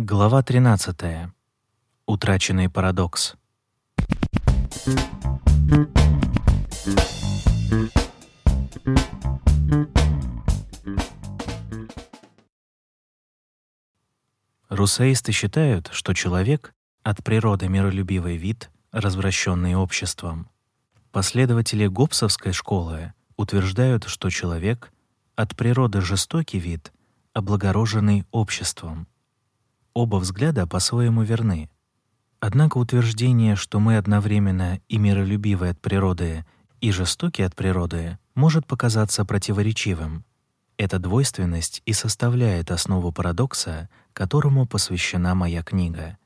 Глава 13. Утраченный парадокс. Русаисты считают, что человек от природы миролюбивый вид, развращенный обществом. Последователи Гоббсовской школы утверждают, что человек от природы жестокий вид, облагороженный обществом. Оба взгляда по-своему верны. Однако утверждение, что мы одновременно и миролюбивы от природы, и жестоки от природы, может показаться противоречивым. Эта двойственность и составляет основу парадокса, которому посвящена моя книга.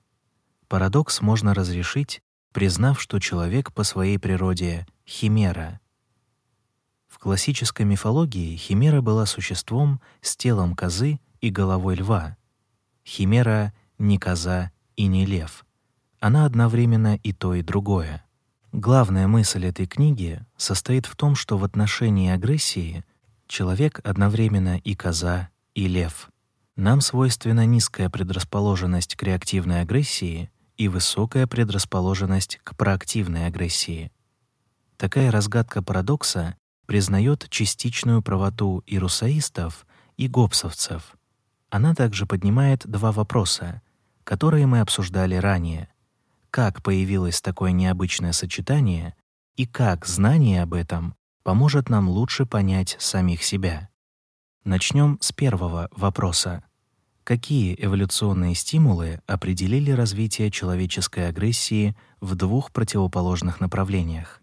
Парадокс можно разрешить, признав, что человек по своей природе химера. В классической мифологии химера была существом с телом козы и головой льва. Химера не коза и не лев. Она одновременно и то, и другое. Главная мысль этой книги состоит в том, что в отношении агрессии человек одновременно и коза, и лев. Нам свойственна низкая предрасположенность к реактивной агрессии и высокая предрасположенность к проактивной агрессии. Такая разгадка парадокса признает частичную правоту и русаистов, и гоббсовцев. Она также поднимает два вопроса, которые мы обсуждали ранее. Как появилось такое необычное сочетание и как знание об этом поможет нам лучше понять самих себя. Начнем с первого вопроса. Какие эволюционные стимулы определили развитие человеческой агрессии в двух противоположных направлениях?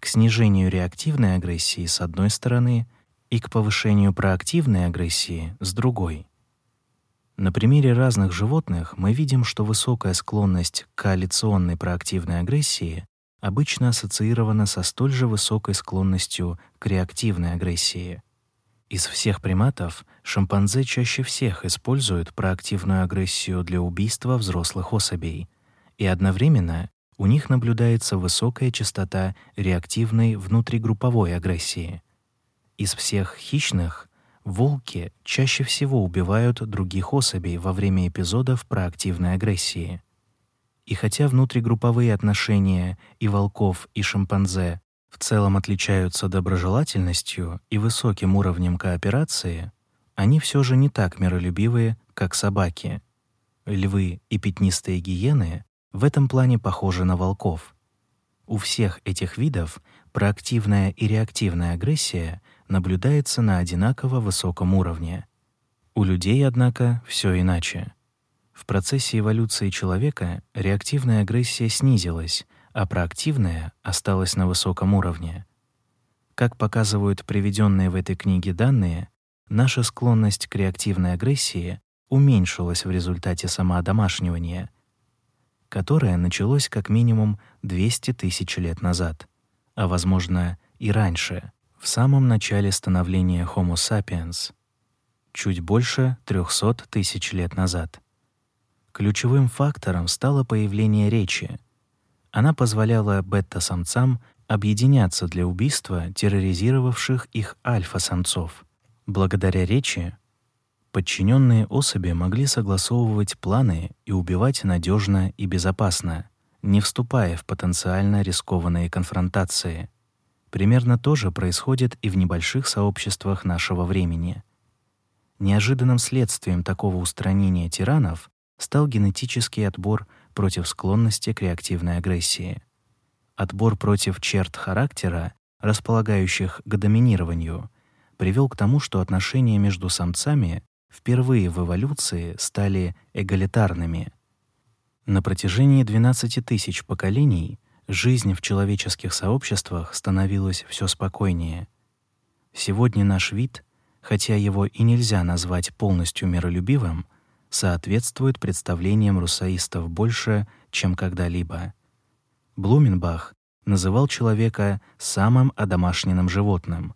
К снижению реактивной агрессии с одной стороны и к повышению проактивной агрессии с другой. На примере разных животных мы видим, что высокая склонность к коалиционной проактивной агрессии обычно ассоциирована со столь же высокой склонностью к реактивной агрессии. Из всех приматов шимпанзе чаще всех используют проактивную агрессию для убийства взрослых особей, и одновременно у них наблюдается высокая частота реактивной внутригрупповой агрессии. Из всех хищных волки чаще всего убивают других особей во время эпизодов проактивной агрессии. И хотя внутригрупповые отношения и волков, и шимпанзе в целом отличаются доброжелательностью и высоким уровнем кооперации, они все же не так миролюбивые, как собаки. Львы и пятнистые гиены в этом плане похожи на волков. У всех этих видов проактивная и реактивная агрессия наблюдается на одинаково высоком уровне. У людей, однако, все иначе. В процессе эволюции человека реактивная агрессия снизилась, а проактивная осталась на высоком уровне. Как показывают приведенные в этой книге данные, наша склонность к реактивной агрессии уменьшилась в результате самоодомашнивания, которое началось как минимум 200 тысяч лет назад, а возможно и раньше, в самом начале становления Homo sapiens, чуть больше 300 тысяч лет назад. Ключевым фактором стало появление речи — она позволяла бета-самцам объединяться для убийства терроризировавших их альфа-самцов. Благодаря речи подчиненные особи могли согласовывать планы и убивать надежно и безопасно, не вступая в потенциально рискованные конфронтации. Примерно то же происходит и в небольших сообществах нашего времени. Неожиданным следствием такого устранения тиранов стал генетический отбор против склонности к реактивной агрессии. Отбор против черт характера, располагающих к доминированию, привел к тому, что отношения между самцами впервые в эволюции стали эгалитарными. На протяжении 12 тысяч поколений жизнь в человеческих сообществах становилась все спокойнее. Сегодня наш вид, хотя его и нельзя назвать полностью миролюбивым, соответствует представлениям русаистов больше, чем когда-либо. Блуменбах называл человека самым одомашненным животным.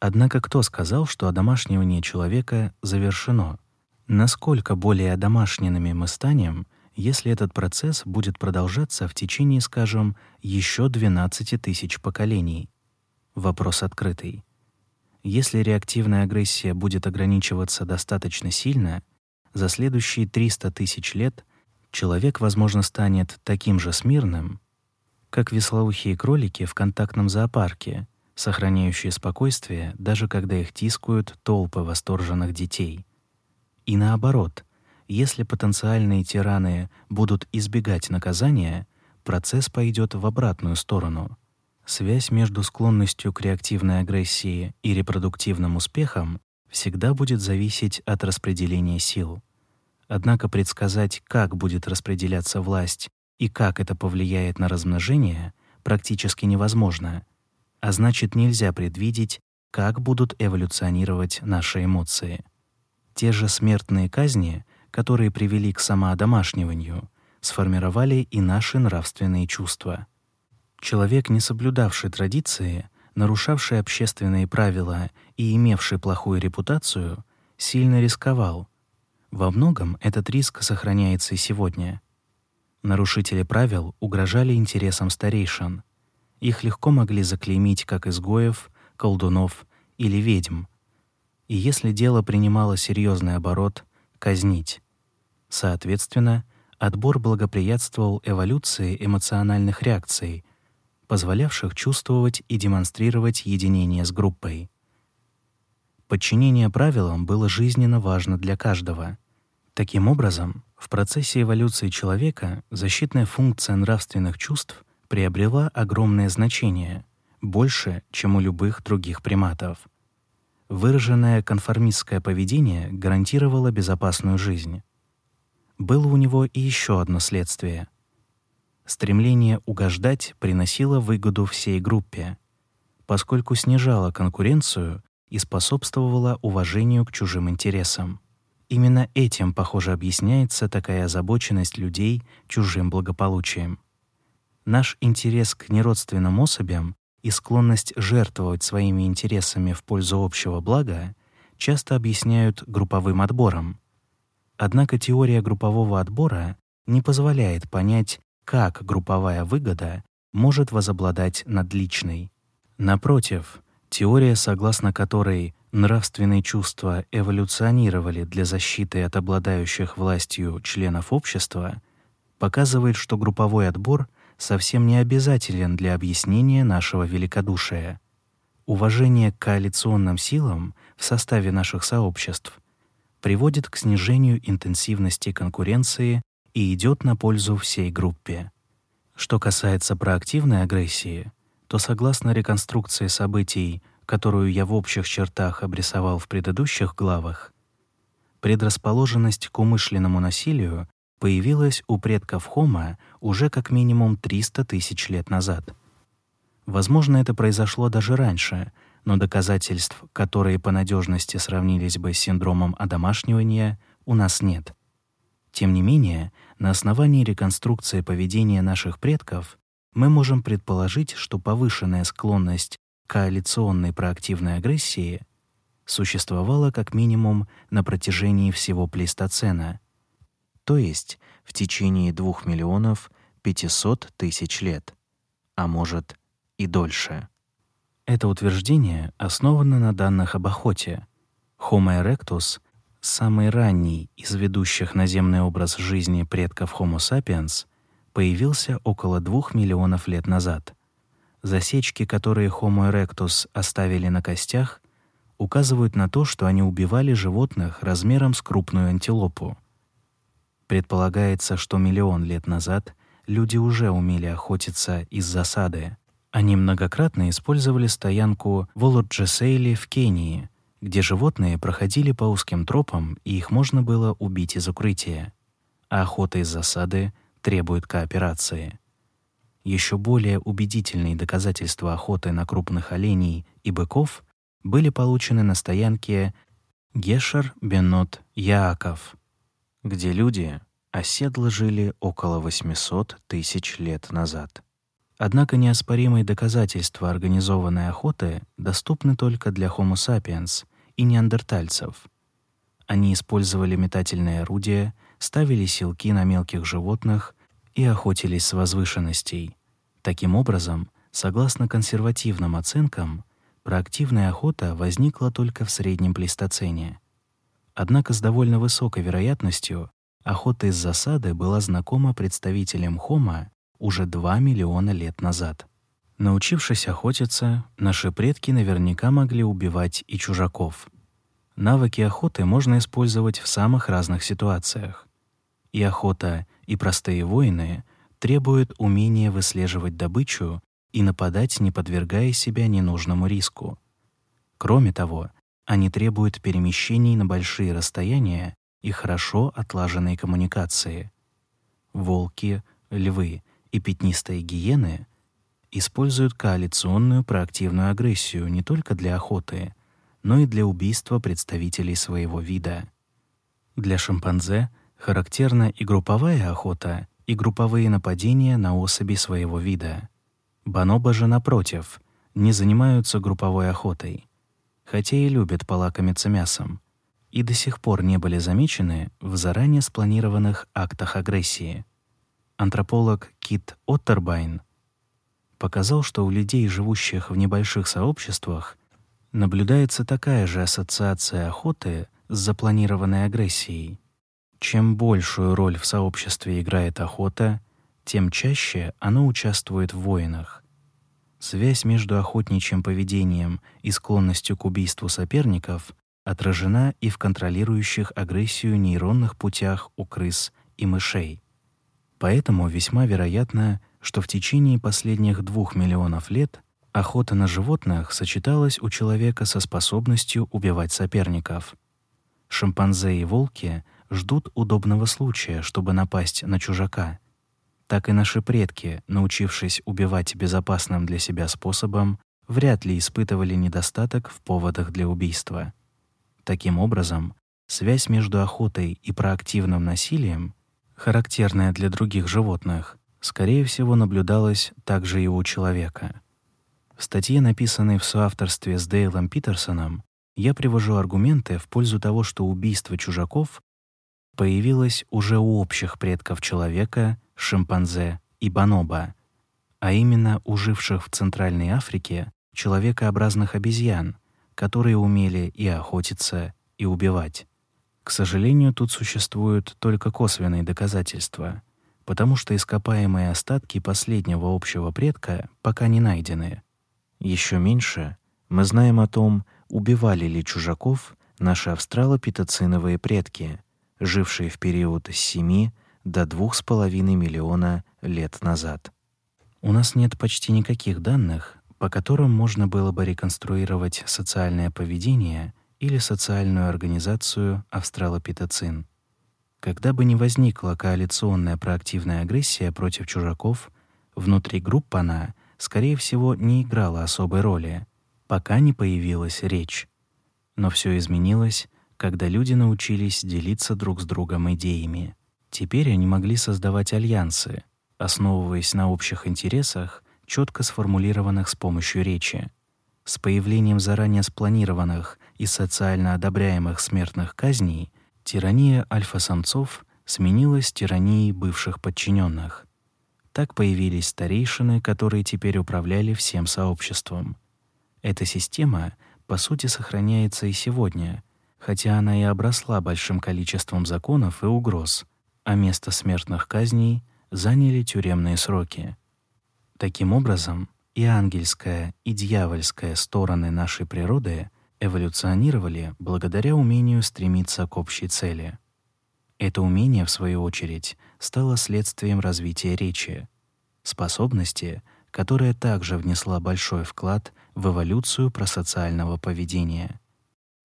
Однако кто сказал, что одомашнивание человека завершено? Насколько более одомашненными мы станем, если этот процесс будет продолжаться в течение, скажем, еще 12 тысяч поколений? Вопрос открытый. Если реактивная агрессия будет ограничиваться достаточно сильно, за следующие 300 тысяч лет человек, возможно, станет таким же смирным, как веслоухие кролики в контактном зоопарке, сохраняющие спокойствие, даже когда их тискают толпы восторженных детей. И наоборот, если потенциальные тираны будут избегать наказания, процесс пойдет в обратную сторону. Связь между склонностью к реактивной агрессии и репродуктивным успехом всегда будет зависеть от распределения сил. Однако предсказать, как будет распределяться власть и как это повлияет на размножение, практически невозможно, а значит, нельзя предвидеть, как будут эволюционировать наши эмоции. Те же смертные казни, которые привели к самоодомашниванию, сформировали и наши нравственные чувства. Человек, не соблюдавший традиции, нарушавший общественные правила и имевший плохую репутацию, сильно рисковал. Во многом этот риск сохраняется и сегодня. Нарушители правил угрожали интересам старейшин. Их легко могли заклеймить как изгоев, колдунов или ведьм. И если дело принимало серьезный оборот, казнить. Соответственно, отбор благоприятствовал эволюции эмоциональных реакций, позволявших чувствовать и демонстрировать единение с группой. Подчинение правилам было жизненно важно для каждого. Таким образом, в процессе эволюции человека защитная функция нравственных чувств приобрела огромное значение, больше, чем у любых других приматов. Выраженное конформистское поведение гарантировало безопасную жизнь. Было у него и еще одно следствие — Стремление угождать приносило выгоду всей группе, поскольку снижало конкуренцию и способствовало уважению к чужим интересам. Именно этим, похоже, объясняется такая озабоченность людей чужим благополучием. Наш интерес к неродственным особям и склонность жертвовать своими интересами в пользу общего блага часто объясняют групповым отбором. Однако теория группового отбора не позволяет понять, как групповая выгода может возобладать над личной. Напротив, теория, согласно которой нравственные чувства эволюционировали для защиты от обладающих властью членов общества, показывает, что групповой отбор совсем не обязателен для объяснения нашего великодушия. Уважение к коалиционным силам в составе наших сообществ приводит к снижению интенсивности конкуренции и идет на пользу всей группе. Что касается проактивной агрессии, то согласно реконструкции событий, которую я в общих чертах обрисовал в предыдущих главах, предрасположенность к умышленному насилию появилась у предков Хома уже как минимум 300 тысяч лет назад. Возможно, это произошло даже раньше, но доказательств, которые по надежности сравнились бы с синдромом одомашнивания, у нас нет. Тем не менее, на основании реконструкции поведения наших предков мы можем предположить, что повышенная склонность к коалиционной проактивной агрессии существовала как минимум на протяжении всего плейстоцена, то есть в течение 2 миллионов 500 тысяч лет, а может и дольше. Это утверждение основано на данных об охоте. Homo erectus Самый ранний из ведущих наземный образ жизни предков Homo sapiens появился около двух миллионов лет назад. Засечки, которые Homo erectus оставили на костях, указывают на то, что они убивали животных размером с крупную антилопу. Предполагается, что миллион лет назад люди уже умели охотиться из засады. Они многократно использовали стоянку в Олоджесейли в Кении — где животные проходили по узким тропам, и их можно было убить из укрытия, а охота из засады требует кооперации. Еще более убедительные доказательства охоты на крупных оленей и быков были получены на стоянке Гешер Бенот Яаков, где люди оседло жили около 800 тысяч лет назад. Однако неоспоримые доказательства организованной охоты доступны только для Homo sapiens, и неандертальцев. Они использовали метательные орудия, ставили силки на мелких животных и охотились с возвышенностей. Таким образом, согласно консервативным оценкам, проактивная охота возникла только в среднем плейстоцене. Однако с довольно высокой вероятностью охота из засады была знакома представителям Хома уже 2 миллиона лет назад. Научившись охотиться, наши предки наверняка могли убивать и чужаков. Навыки охоты можно использовать в самых разных ситуациях. И охота, и простые воины требуют умения выслеживать добычу и нападать, не подвергая себя ненужному риску. Кроме того, они требуют перемещений на большие расстояния и хорошо отлаженной коммуникации. Волки, львы и пятнистые гиены используют коалиционную проактивную агрессию не только для охоты, но и для убийства представителей своего вида. Для шимпанзе характерна и групповая охота, и групповые нападения на особи своего вида. Бонобо же, напротив, не занимаются групповой охотой, хотя и любят полакомиться мясом, и до сих пор не были замечены в заранее спланированных актах агрессии. Антрополог Кит Оттербайн показал, что у людей, живущих в небольших сообществах, наблюдается такая же ассоциация охоты с запланированной агрессией. Чем большую роль в сообществе играет охота, тем чаще оно участвует в войнах. Связь между охотничьим поведением и склонностью к убийству соперников отражена и в контролирующих агрессию нейронных путях у крыс и мышей. Поэтому весьма вероятно, что в течение последних двух миллионов лет охота на животных сочеталась у человека со способностью убивать соперников. Шимпанзе и волки ждут удобного случая, чтобы напасть на чужака. Так и наши предки, научившись убивать безопасным для себя способом, вряд ли испытывали недостаток в поводах для убийства. Таким образом, связь между охотой и проактивным насилием, характерная для других животных, скорее всего, наблюдалась также и у человека. В статье, написанной в соавторстве с Дейлом Питерсоном, я привожу аргументы в пользу того, что убийство чужаков появилось уже у общих предков человека, шимпанзе и бонобо, а именно у живших в Центральной Африке человекообразных обезьян, которые умели и охотиться, и убивать. К сожалению, тут существуют только косвенные доказательства, потому что ископаемые остатки последнего общего предка пока не найдены. Еще меньше мы знаем о том, убивали ли чужаков наши австралопитоциновые предки, жившие в период с 7 до 2,5 миллиона лет назад. У нас нет почти никаких данных, по которым можно было бы реконструировать социальное поведение или социальную организацию австралопитецин. Когда бы ни возникла коалиционная проактивная агрессия против чужаков, внутри групп она, скорее всего, не играла особой роли, пока не появилась речь. Но все изменилось, когда люди научились делиться друг с другом идеями. Теперь они могли создавать альянсы, основываясь на общих интересах четко сформулированных с помощью речи. С появлением заранее спланированных и социально одобряемых смертных казней тирания альфа-самцов сменилась тиранией бывших подчиненных. Так появились старейшины, которые теперь управляли всем сообществом. Эта система, по сути, сохраняется и сегодня, хотя она и обросла большим количеством законов и угроз, а место смертных казней заняли тюремные сроки. Таким образом, и ангельская, и дьявольская стороны нашей природы эволюционировали благодаря умению стремиться к общей цели. Это умение, в свою очередь, стало следствием развития речи, способности, которая также внесла большой вклад в эволюцию просоциального поведения.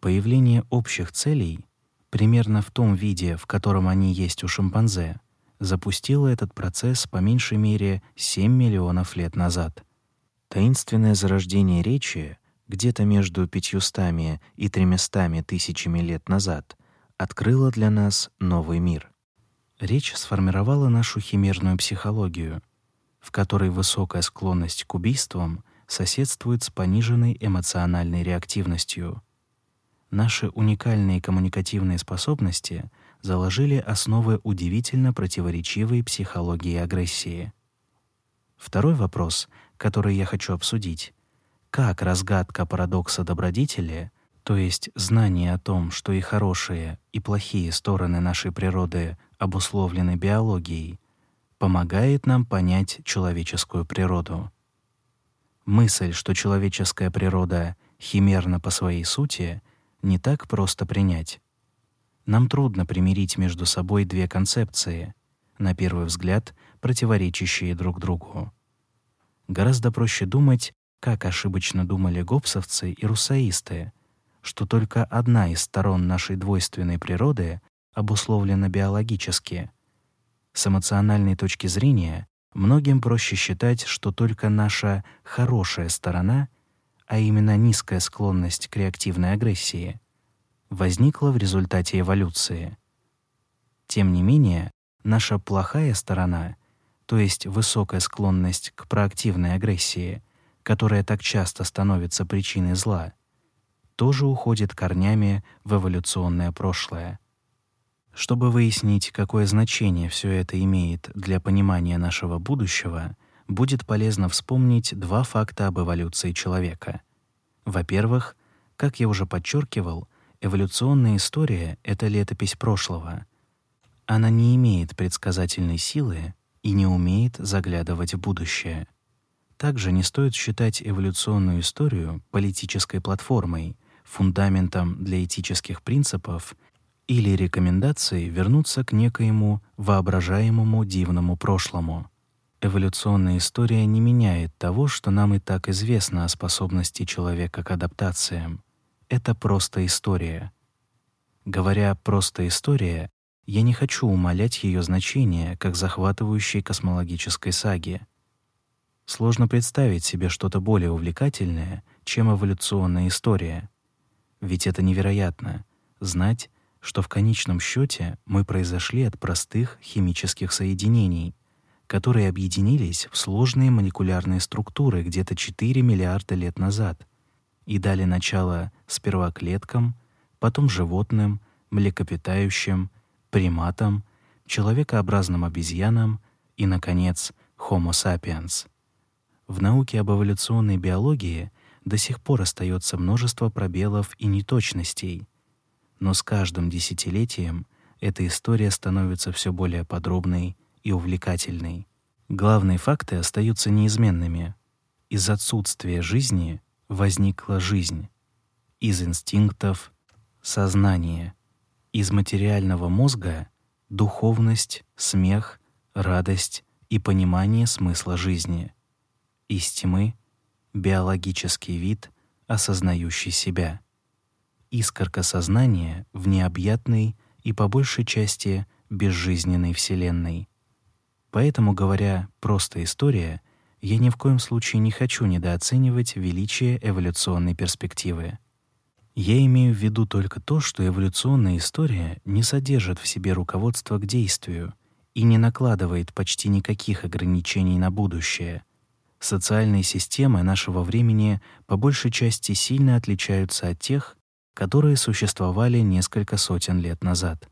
Появление общих целей, примерно в том виде, в котором они есть у шимпанзе, запустила этот процесс по меньшей мере 7 миллионов лет назад. Таинственное зарождение речи где-то между 500 и 300 тысячами лет назад открыло для нас новый мир. Речь сформировала нашу химерную психологию, в которой высокая склонность к убийствам соседствует с пониженной эмоциональной реактивностью. Наши уникальные коммуникативные способности — заложили основы удивительно противоречивой психологии агрессии. Второй вопрос, который я хочу обсудить, как разгадка парадокса добродетели то есть знание о том, что и хорошие, и плохие стороны нашей природы обусловлены биологией, помогает нам понять человеческую природу. Мысль, что человеческая природа химерна по своей сути, не так просто принять. Нам трудно примирить между собой две концепции, на первый взгляд противоречащие друг другу. Гораздо проще думать, как ошибочно думали гоббсовцы и руссоисты, что только одна из сторон нашей двойственной природы обусловлена биологически. С эмоциональной точки зрения многим проще считать, что только наша хорошая сторона, а именно низкая склонность к реактивной агрессии, возникла в результате эволюции. Тем не менее, наша плохая сторона, то есть высокая склонность к проактивной агрессии, которая так часто становится причиной зла, тоже уходит корнями в эволюционное прошлое. Чтобы выяснить, какое значение все это имеет для понимания нашего будущего, будет полезно вспомнить два факта об эволюции человека. Во-первых, как я уже подчеркивал, эволюционная история это летопись прошлого. Она не имеет предсказательной силы и не умеет заглядывать в будущее. Также не стоит считать эволюционную историю политической платформой, фундаментом для этических принципов или рекомендацией вернуться к некоему воображаемому дивному прошлому. Эволюционная история не меняет того, что нам и так известно о способности человека к адаптациям. Это просто история. Говоря «просто история», я не хочу умалять ее значение как захватывающей космологической саги. Сложно представить себе что-то более увлекательное, чем эволюционная история — ведь это невероятно знать, что в конечном счете мы произошли от простых химических соединений, которые объединились в сложные молекулярные структуры где-то 4 миллиарда лет назад и дали начало сперва клеткам, потом животным, млекопитающим, приматам, человекообразным обезьянам и наконец Homo sapiens. В науке об эволюционной биологии до сих пор остается множество пробелов и неточностей, но с каждым десятилетием эта история становится все более подробной и увлекательной. Главные факты остаются неизменными. Из отсутствия жизни возникла жизнь. Из инстинктов сознание. Из материального мозга духовность, смех, радость и понимание смысла жизни. Из тьмы биологический вид, осознающий себя. Искорка сознания в необъятной и по большей части безжизненной вселенной. Поэтому, говоря просто история, я ни в коем случае не хочу недооценивать величие эволюционной перспективы. Я имею в виду только то, что эволюционная история не содержит в себе руководства к действию и не накладывает почти никаких ограничений на будущее — Социальные системы нашего времени по большей части сильно отличаются от тех, которые существовали несколько сотен лет назад.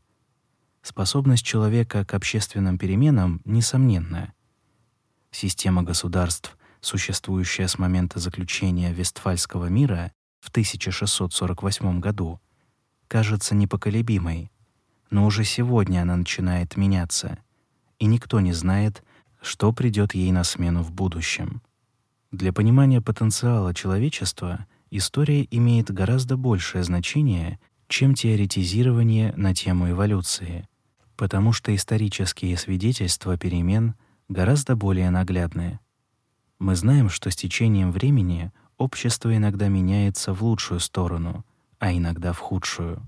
Способность человека к общественным переменам несомненна. Система государств, существующая с момента заключения Вестфальского мира в 1648 году, кажется непоколебимой, но уже сегодня она начинает меняться, и никто не знает, что придет ей на смену в будущем. Для понимания потенциала человечества история имеет гораздо большее значение, чем теоретизирование на тему эволюции, потому что исторические свидетельства перемен гораздо более наглядны. Мы знаем, что с течением времени общество иногда меняется в лучшую сторону, а иногда в худшую.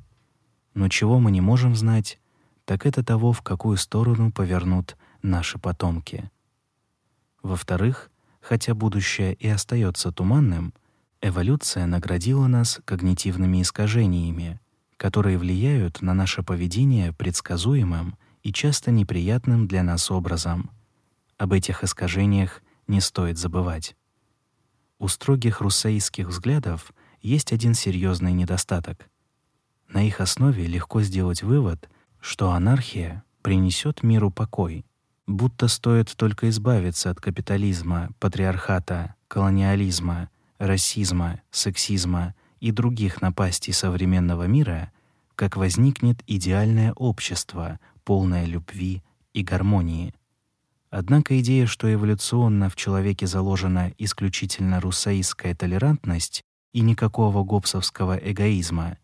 Но чего мы не можем знать, так это того, в какую сторону повернут наши потомки. Во-вторых, хотя будущее и остается туманным, эволюция наградила нас когнитивными искажениями, которые влияют на наше поведение предсказуемым и часто неприятным для нас образом. Об этих искажениях не стоит забывать. У строгих руссейских взглядов есть один серьезный недостаток. На их основе легко сделать вывод, что анархия принесет миру покой, будто стоит только избавиться от капитализма, патриархата, колониализма, расизма, сексизма и других напастей современного мира, как возникнет идеальное общество, полное любви и гармонии. Однако идея, что эволюционно в человеке заложена исключительно руссоистская толерантность и никакого гоббсовского эгоизма,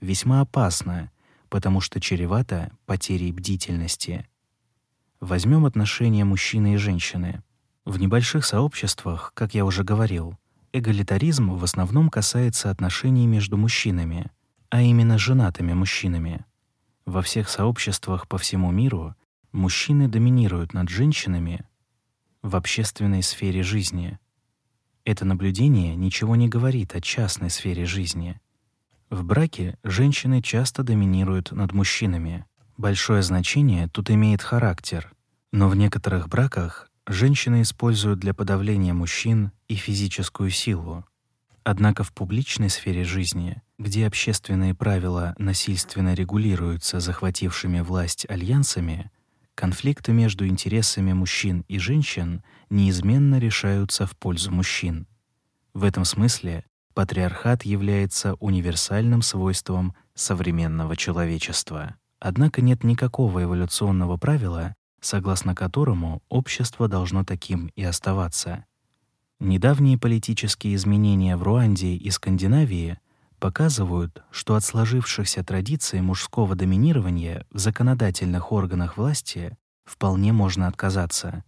весьма опасна, потому что чревата потерей бдительности. Возьмем отношения мужчины и женщины. В небольших сообществах, как я уже говорил, эгалитаризм в основном касается отношений между мужчинами, а именно женатыми мужчинами. Во всех сообществах по всему миру мужчины доминируют над женщинами в общественной сфере жизни. Это наблюдение ничего не говорит о частной сфере жизни. В браке женщины часто доминируют над мужчинами. Большое значение тут имеет характер, но в некоторых браках женщины используют для подавления мужчин и физическую силу. Однако в публичной сфере жизни, где общественные правила насильственно регулируются захватившими власть альянсами, конфликты между интересами мужчин и женщин неизменно решаются в пользу мужчин. В этом смысле патриархат является универсальным свойством современного человечества. Однако нет никакого эволюционного правила, согласно которому общество должно таким и оставаться. Недавние политические изменения в Руанде и Скандинавии показывают, что от сложившихся традиций мужского доминирования в законодательных органах власти вполне можно отказаться.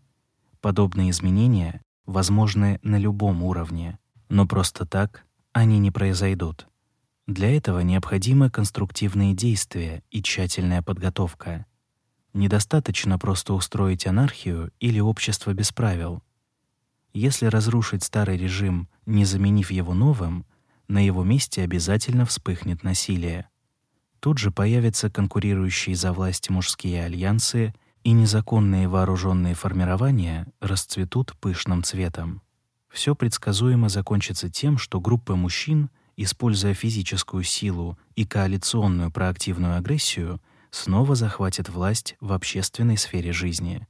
Подобные изменения возможны на любом уровне, но просто так они не произойдут. Для этого необходимы конструктивные действия и тщательная подготовка. Недостаточно просто устроить анархию или общество без правил. Если разрушить старый режим, не заменив его новым, на его месте обязательно вспыхнет насилие. Тут же появятся конкурирующие за власть мужские альянсы, и незаконные вооруженные формирования расцветут пышным цветом. Все предсказуемо закончится тем, что группы мужчин, используя физическую силу и коалиционную проактивную агрессию, снова захватят власть в общественной сфере жизни.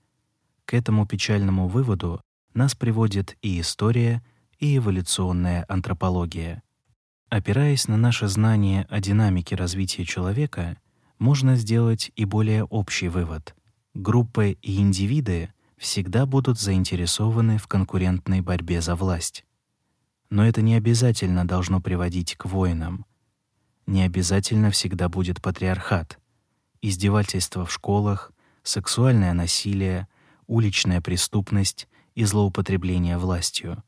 К этому печальному выводу нас приводит и история, и эволюционная антропология. Опираясь на наше знание о динамике развития человека, можно сделать и более общий вывод. Группы и индивиды всегда будут заинтересованы в конкурентной борьбе за власть. Но это не обязательно должно приводить к войнам. Не обязательно всегда будет патриархат. Издевательства в школах, сексуальное насилие, уличная преступность и злоупотребление властью.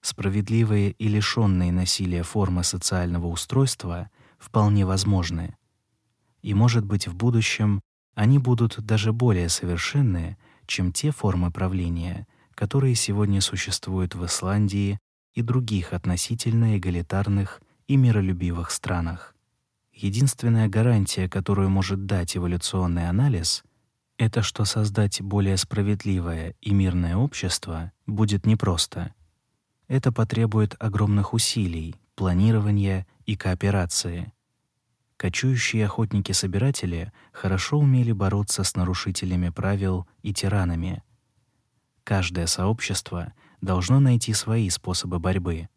Справедливые и лишенные насилия формы социального устройства вполне возможны. И, может быть, в будущем они будут даже более совершенные, чем те формы правления, которые сегодня существуют в Исландии и других относительно эгалитарных и миролюбивых странах. Единственная гарантия, которую может дать эволюционный анализ, это что создать более справедливое и мирное общество будет непросто. Это потребует огромных усилий, планирования и кооперации. Кочующие охотники-собиратели хорошо умели бороться с нарушителями правил и тиранами. Каждое сообщество должно найти свои способы борьбы.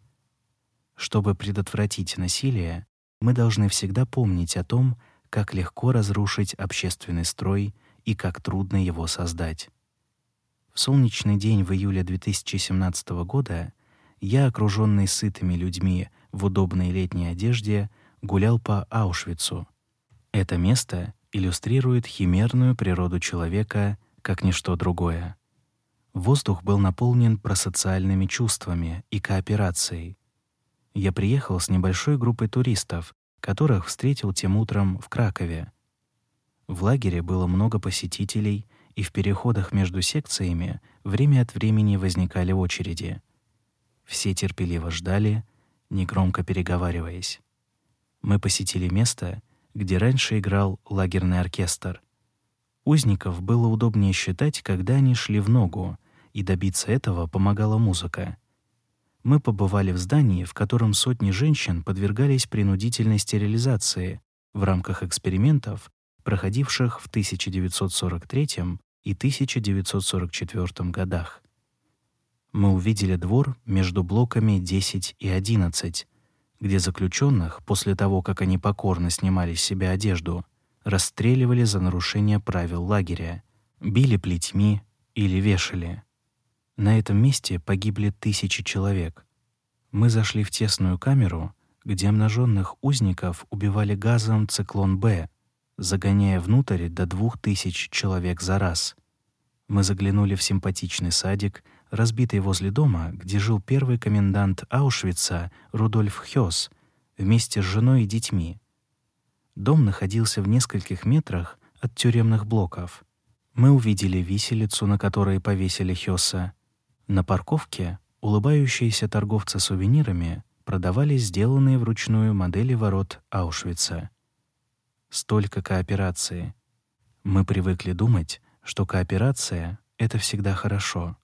Чтобы предотвратить насилие, мы должны всегда помнить о том, как легко разрушить общественный строй и как трудно его создать. В солнечный день в июле 2017 года я, окруженный сытыми людьми в удобной летней одежде, гулял по Аушвицу. Это место иллюстрирует химерную природу человека как ничто другое. Воздух был наполнен просоциальными чувствами и кооперацией. Я приехал с небольшой группой туристов, которых встретил тем утром в Кракове. В лагере было много посетителей, и в переходах между секциями время от времени возникали очереди. Все терпеливо ждали, негромко переговариваясь мы посетили место, где раньше играл лагерный оркестр. Узников было удобнее считать, когда они шли в ногу, и добиться этого помогала музыка. Мы побывали в здании, в котором сотни женщин подвергались принудительной стерилизации в рамках экспериментов, проходивших в 1943 и 1944 годах. Мы увидели двор между блоками 10 и 11, где заключенных после того, как они покорно снимали с себя одежду, расстреливали за нарушение правил лагеря, били плетьми или вешали. На этом месте погибли тысячи человек. Мы зашли в тесную камеру, где обнаженных узников убивали газом циклон-Б, загоняя внутрь до двух тысяч человек за раз. Мы заглянули в симпатичный садик, разбитый возле дома, где жил первый комендант Аушвица Рудольф Хёс вместе с женой и детьми. Дом находился в нескольких метрах от тюремных блоков. Мы увидели виселицу, на которой повесили Хёса. На парковке улыбающиеся торговцы сувенирами продавали сделанные вручную модели ворот Аушвица. Столько кооперации. Мы привыкли думать, что кооперация — это всегда хорошо.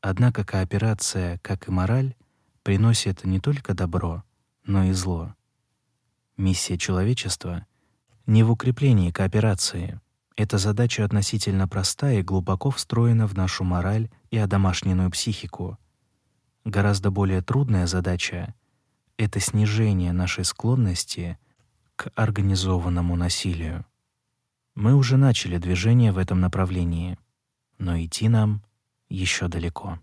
Однако кооперация, как и мораль, приносит не только добро, но и зло. Миссия человечества не в укреплении кооперации. Эта задача относительно простая и глубоко встроена в нашу мораль и одомашненную психику. Гораздо более трудная задача — это снижение нашей склонности к организованному насилию. Мы уже начали движение в этом направлении, но идти нам еще далеко.